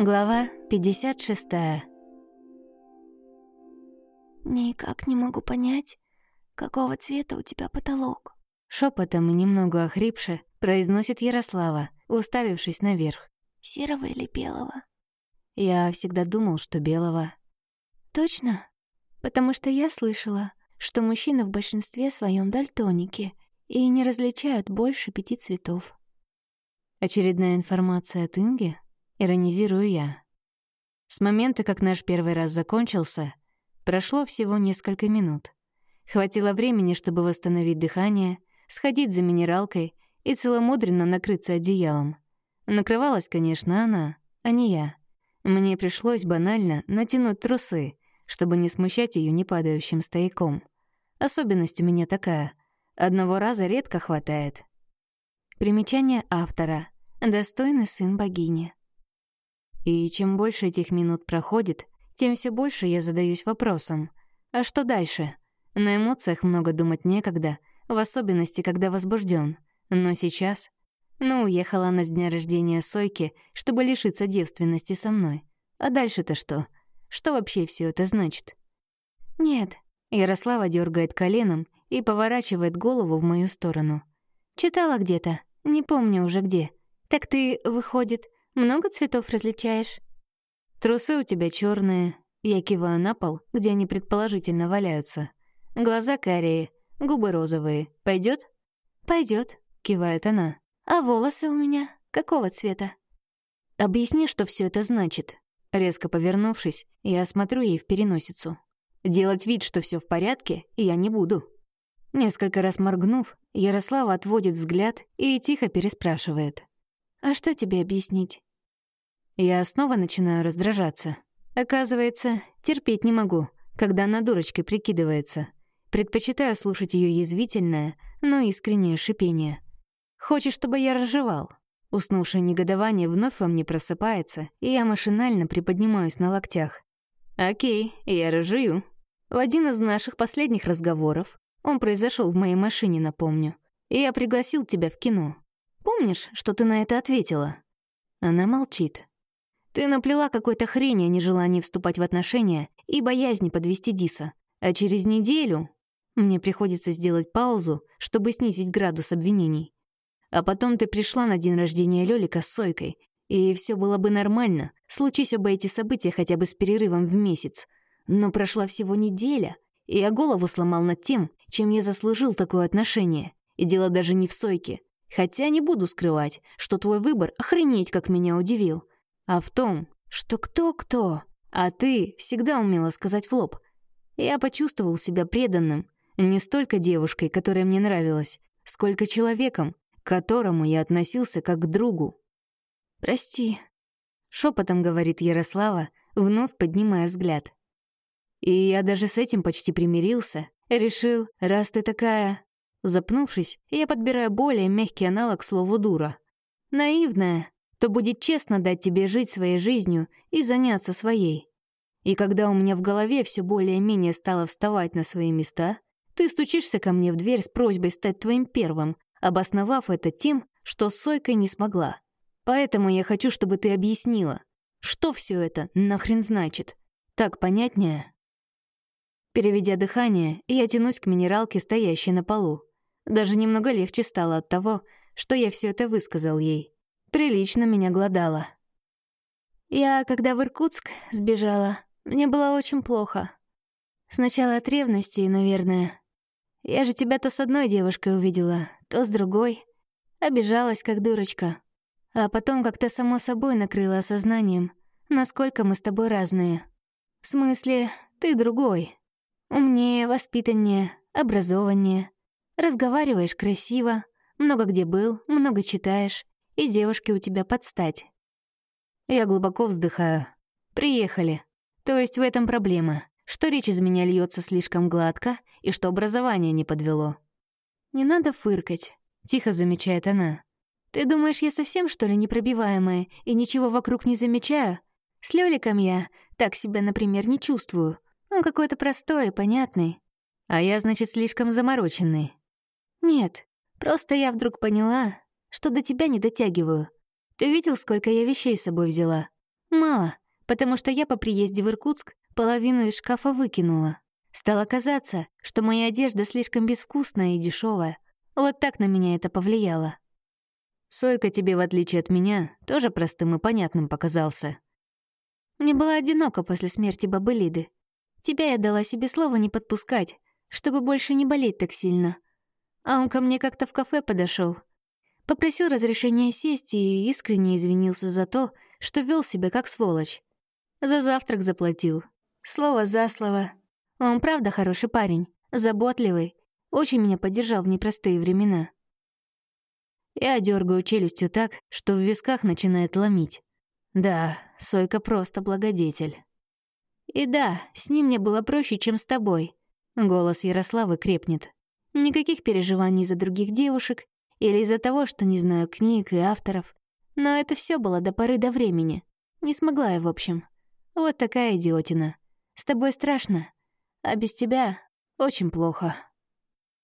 Глава 56. «Никак не могу понять, какого цвета у тебя потолок?» Шепотом и немного охрипше произносит Ярослава, уставившись наверх. «Серого или белого?» Я всегда думал, что белого. «Точно? Потому что я слышала, что мужчины в большинстве своем дальтоники и не различают больше пяти цветов». Очередная информация от Инги? Иронизирую я. С момента, как наш первый раз закончился, прошло всего несколько минут. Хватило времени, чтобы восстановить дыхание, сходить за минералкой и целомудренно накрыться одеялом. Накрывалась, конечно, она, а не я. Мне пришлось банально натянуть трусы, чтобы не смущать ее непадающим стояком. Особенность у меня такая. Одного раза редко хватает. Примечание автора. Достойный сын богини. И чем больше этих минут проходит, тем все больше я задаюсь вопросом. А что дальше? На эмоциях много думать некогда, в особенности, когда возбужден. Но сейчас... Ну, уехала она с дня рождения Сойки, чтобы лишиться девственности со мной. А дальше-то что? Что вообще все это значит? Нет. Ярослава дергает коленом и поворачивает голову в мою сторону. Читала где-то, не помню уже где. Так ты, выходит, много цветов различаешь? Трусы у тебя черные. Я киваю на пол, где они предположительно валяются. Глаза карие, губы розовые. Пойдет? Пойдет, кивает она. А волосы у меня какого цвета? Объясни, что все это значит. Резко повернувшись, я осмотрю ей в переносицу. Делать вид, что все в порядке, я не буду. Несколько раз моргнув, Ярослава отводит взгляд и тихо переспрашивает. «А что тебе объяснить?» Я снова начинаю раздражаться. Оказывается, терпеть не могу, когда она дурочкой прикидывается. Предпочитаю слушать ее язвительное, но искреннее шипение. Хочет, чтобы я разжевал. Уснувшее негодование вновь во мне просыпается, и я машинально приподнимаюсь на локтях. «Окей, я разжую». В один из наших последних разговоров он произошел в моей машине, напомню. И я пригласил тебя в кино. Помнишь, что ты на это ответила?» Она молчит. «Ты наплела какой-то хрень о нежелании вступать в отношения и боязни подвести Диса. А через неделю мне приходится сделать паузу, чтобы снизить градус обвинений. А потом ты пришла на день рождения Лёлика с Сойкой, и все было бы нормально, случись оба эти события хотя бы с перерывом в месяц. Но прошла всего неделя, и я голову сломал над тем, чем я заслужил такое отношение. И дело даже не в Сойке. Хотя не буду скрывать, что твой выбор охренеть как меня удивил. А в том, что кто-кто, а ты всегда умела сказать в лоб. Я почувствовал себя преданным, не столько девушкой, которая мне нравилась, сколько человеком, к которому я относился как к другу. «Прости», — шепотом говорит Ярослава, вновь поднимая взгляд. И я даже с этим почти примирился. Решил, раз ты такая Запнувшись, я подбираю более мягкий аналог слову «дура». Наивная, то будет честно дать тебе жить своей жизнью и заняться своей. И когда у меня в голове все более-менее стало вставать на свои места, ты стучишься ко мне в дверь с просьбой стать твоим первым, обосновав это тем, что с Сойкой не смогла. Поэтому я хочу, чтобы ты объяснила, что все это нахрен значит. Так понятнее? Переведя дыхание, я тянусь к минералке, стоящей на полу. Даже немного легче стало от того, что я все это высказал ей. Прилично меня глодало. Я, когда в Иркутск сбежала, мне было очень плохо. Сначала от ревности, наверное. Я же тебя то с одной девушкой увидела, то с другой. Обижалась, как дурочка. А потом как-то само собой накрыло осознанием, насколько мы с тобой разные. В смысле, ты другой. Умнее, воспитаннее, образованнее. Разговариваешь красиво, много где был, много читаешь, и девушки у тебя подстать. Я глубоко вздыхаю. Приехали. То есть в этом проблема, что речь из меня льется слишком гладко и что образование не подвело. Не надо фыркать, тихо замечает она. Ты думаешь, я совсем, что ли, непробиваемая и ничего вокруг не замечаю? С Лёликом я так себя, например, не чувствую. Он какой-то простой и понятный. А я, значит, слишком замороченный. «Нет, просто я вдруг поняла, что до тебя не дотягиваю. Ты видел, сколько я вещей с собой взяла? Мало, потому что я по приезде в Иркутск половину из шкафа выкинула. Стало казаться, что моя одежда слишком безвкусная и дешевая. Вот так на меня это повлияло. Сойка тебе, в отличие от меня, тоже простым и понятным показался. Мне было одиноко после смерти бабы Лиды. Тебя я дала себе слово не подпускать, чтобы больше не болеть так сильно. А он ко мне как-то в кафе подошел, Попросил разрешения сесть и искренне извинился за то, что вел себя как сволочь. За завтрак заплатил. Слово за слово. Он правда хороший парень, заботливый, очень меня поддержал в непростые времена. Я дергаю челюстью так, что в висках начинает ломить. Да, Сойка просто благодетель. И да, с ним мне было проще, чем с тобой. Голос Ярославы крепнет. Никаких переживаний за других девушек или из-за того, что не знаю книг и авторов. Но это все было до поры до времени. Не смогла я, в общем. Вот такая идиотина. С тобой страшно, а без тебя очень плохо.